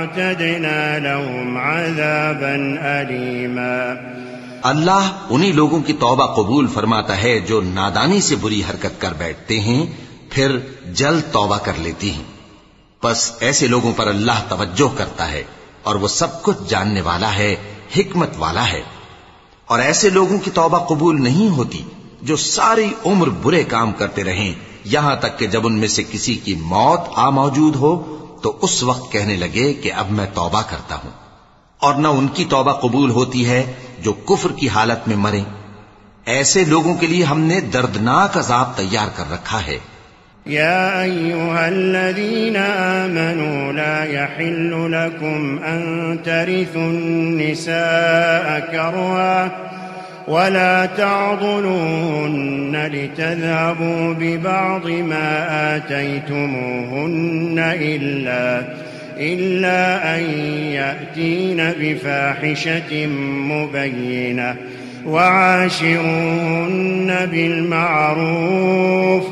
أعتدنا لهم عذابا أليما. اللہ انہی لوگوں کی توبہ قبول فرماتا ہے جو نادانی سے بری حرکت کر بیٹھتے ہیں، پھر جلد توبہ کر لیتی ہیں۔ بس ایسے لوگوں پر اللہ توجہ کرتا ہے اور وہ سب کچھ جاننے والا ہے، حکمت والا ہے۔ اور ایسے لوگوں کی توبہ قبول نہیں ہوتی جو ساری عمر برے کام کرتے رہیں، یہاں تک کہ جب ان میں سے کسی کی موت آ موجود ہو تو اس وقت کہنے لگے کہ اب میں توبہ کرتا ہوں، اور نہ ان کی توبہ قبول ہوتی ہے جو کفر کی حالت میں مرے ایسے لوگوں کے لیے ہم نے دردناک عذاب تیار کر رکھا ہے۔ يا أيها الذين آمنوا لا يحل لكم أن ترثوا النساء كرها ولا تعضلوهن لتذهبوا ببعض ما آتيتموهن إلا, إلا أن يأتين بفاحشة مبينة وعاشروهن بالمعروف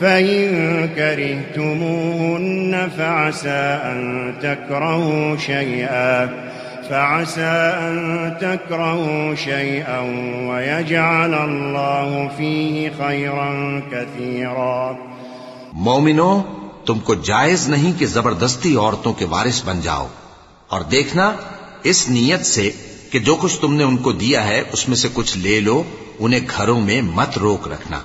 فإن كرهتموهن فعسى أن تكرهوا شيئا فعسى أن تكرهوا شيئا ويجعل الله فيه خيرا كثيرا. مومنو، تم کو جائز نہیں کہ زبردستی عورتوں کے وارث بن جاؤ، اور دیکھنا اس نیت سے کہ جو کچھ تم نے ان کو دیا ہے، اس میں سے کچھ لے لو، انہیں گھروں میں مت روک رکھنا۔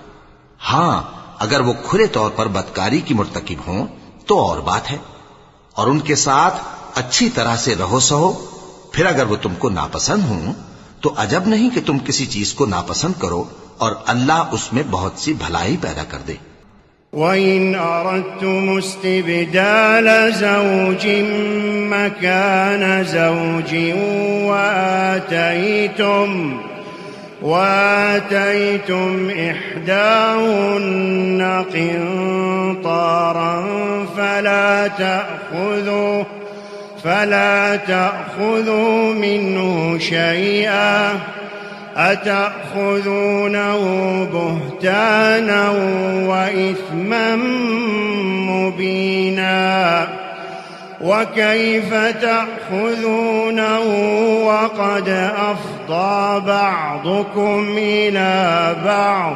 ہاں اگر وہ کھلے طور پر بدکاری کی مرتکب ہوں، تو اور بات ہے۔ اور ان کے ساتھ اچھی طرح سے رہو سہو پھر اگر وہ تم کو ناپسند ہوں، تو عجب نہیں کہ تم کسی چیز کو ناپسند کرو اور اللہ اس میں بہت سی بھلائی پیدا کر دے۔ وَإِنْ أَرَدْتُمُ اسْتِبْدَالَ زَوْجٍ مَكَانَ زَوْجٍ وَآتَيْتُمْ وآتيتم إحداهن قنطارا فلا تأخذوا فلا تأخذوا منه شيئا أتأخذونه بهتانا وإثما مبينا وكيف تأخذونه وقد أفضى بعضكم إلى بعض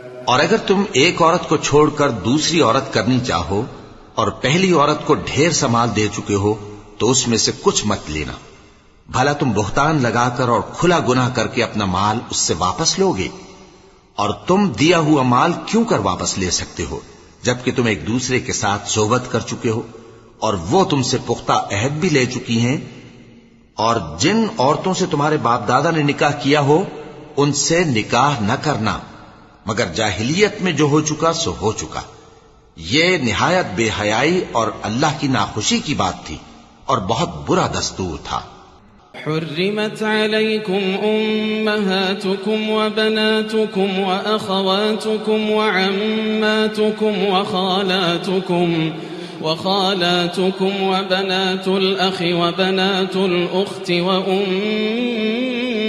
اور اگر تم ایک عورت کو چھوڑ کر دوسری عورت کرنی چاہو اور پہلی عورت کو ڈھیر سمال دے چکے ہو، تو اس میں سے کچھ مت لینا۔ بھلا تم بہتان لگا کر اور کھلا گناہ کر کے اپنا مال اس سے واپس لو گے۔ اور تم دیا ہوا مال کیوں کر واپس لے سکتے ہو، جبکہ تم ایک دوسرے کے ساتھ صحبت کر چکے ہو؟ اور وہ تم سے پختہ عہد بھی لے چکی ہیں۔ اور جن عورتوں سے تمہارے باپ دادا نے نکاح کیا ہو، ان سے نکاح نہ کرنا۔ مگر جاہلیت میں جو ہو چکا سو ہو چکا۔ یہ نہایت بے حیائی اور اللہ کی ناخوشی کی بات تھی اور بہت برا دستور تھا۔ حرمت عليكم أمهاتكم وبناتكم وأخواتكم وعماتكم وخالاتكم وخالاتكم وبنات الأخ وبنات الأخت وأمهاتكم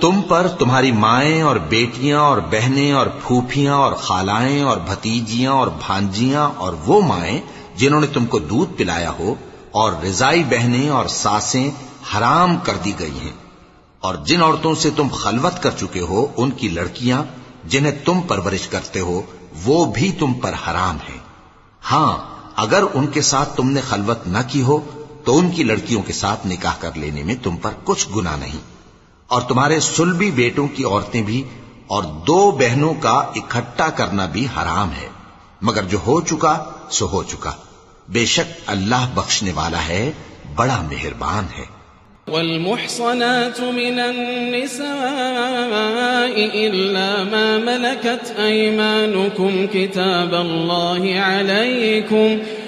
تم پر تمہاری مائیں اور بیٹیاں اور بہنیں اور پھوپھیاں اور خالائیں اور بھتیجیاں اور بھانجیاں اور وہ مائیں جنہوں نے تم کو دودھ پلایا ہو اور رضائی بہنیں اور ساسیں حرام کر دی گئی ہیں۔ اور جن عورتوں سے تم خلوت کر چکے ہو، ان کی لڑکیاں جنہیں تم پرورش کرتے ہو، وہ بھی تم پر حرام ہیں۔ ہاں اگر ان کے ساتھ تم نے خلوت نہ کی ہو، تو ان کی لڑکیوں کے ساتھ نکاح کر لینے میں تم پر کچھ گنا نہیں۔ اور تمہارے سلبی بیٹوں کی عورتیں بھی اور دو بہنوں کا اکٹھا کرنا بھی حرام ہے۔ مگر جو ہو چکا، سو ہو چکا۔ بے شک اللہ بخشنے والا ہے، بڑا مہربان ہے۔ والمحصنات من النساء إلا ما ملكت أيمانكم كتاب الله عليكم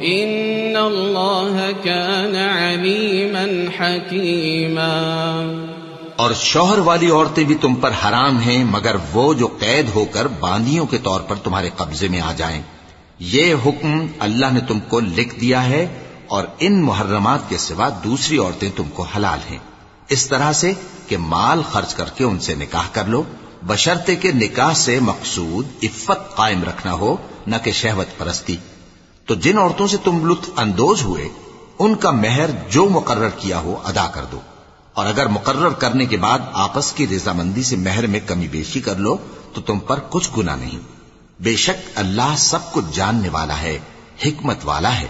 إن الله كان عليما حكيما اور شوہر والی عورتیں بھی تم پر حرام ہیں، مگر وہ جو قید ہو کر باندیوں کے طور پر تمہارے قبضے میں آ جائیں۔ یہ حکم اللہ نے تم کو لکھ دیا ہے اور ان محرمات کے سوا دوسری عورتیں تم کو حلال ہیں۔ اس طرح سے کہ مال خرچ کر کے ان سے نکاح کر لو، بشرطے کے نکاح سے مقصود عفت قائم رکھنا ہو، نہ کہ شہوت پرستی۔ تو جن عورتوں سے تم لطف اندوز ہوئے، ان کا مہر جو مقرر کیا ہو ادا کر دو۔ اور اگر مقرر کرنے کے بعد آپس کی رضامندی سے مہر میں کمی بیشی کر لو، تو تم پر کچھ گنا نہیں۔ بے شک اللہ سب کچھ جاننے والا ہے، حکمت والا ہے۔